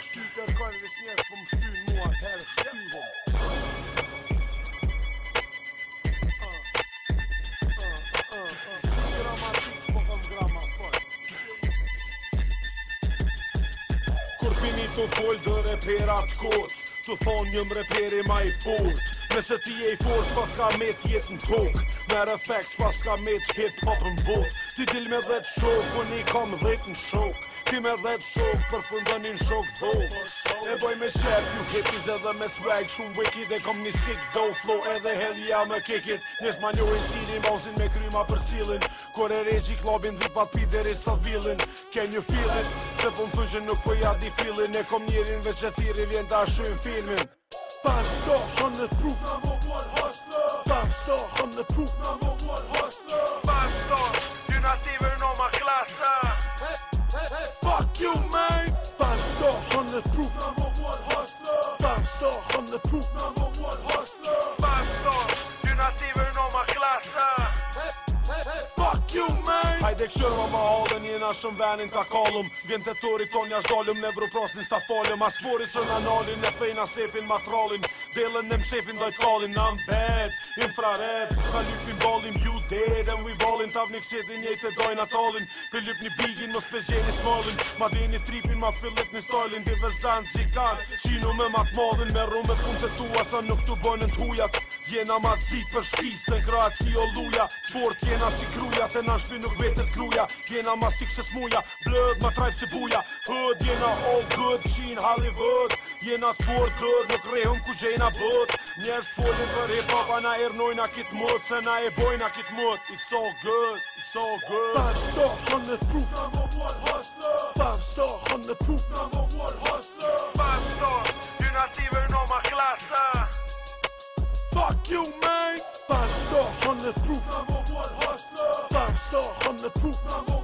shtu i kërkojnë vis njerës më shtu mua të herë shtu Kur mua Të folë dhe reperat kotë Të thonë një mreperi ma i fort Nëse ti e i forës pas ka me t'jetë në tok Mer effects pas ka me t'hip pop në bot Ti dil me dhe t'shok, unë i kam dhejt në shok Ti me dhe t'shok, për fundonin shok dhok E boj me shep, ju hippies edhe me swag Shumë wiki dhe kom një sick do flow Edhe hell ja me kikit Njës ma njojnë stilin, bauzin me kryma për cilin Kore regji klobin dhe pat pi dhe sa vilin Ke një feeling, se po më thunë që nuk po jadi feeling E kom njërin veç e thiri vjen ta shumë filmin Five star proof. Number one hustler. Five star proof. Number one hustler. Five star, you're not even on my class. Hey, hey, hey. Fuck you, man. Five star proof. Number one hustler. Five star proof. Number one hustler. Five star, you're not even dhe më ma halën Jena shumë venin ta kalëm Vjen të tori ton jash dalëm Ne vru prasnin s'ta falëm As së në nalin Ne fejna sefin ma trallin Delën në mshefin dojt kalin Në mbet, infrared Ka lypin balim You dead and we ballin Tavni kshedin njejt e dojnë talin Për lyp një bigin Mos për gjeni smallin Ma dini tripin Ma fillet një stallin Diverzant, qikan, Qino me mat Me rumet kumë të tua Sa nuk të bojnë në Jena ma të zitë për shpisë Se në kratë si o luja Shfort jena si kruja Të në shpinë nuk vetët kruja Jena ma si kësës muja Blëd ma trajtë si buja Hëd jena all oh, good Shin Hollywood Jena të fort dërë Nuk rehëm ku gjena bët Njerës të folin për e papa Na ernojna kitë mët Se na e bojna kitë mët It's all good It's all good Five star hundred proof Five star hundred proof Five star hundred you, man. Five star, hundred proof. Number one hustler. Five star, hundred proof. Number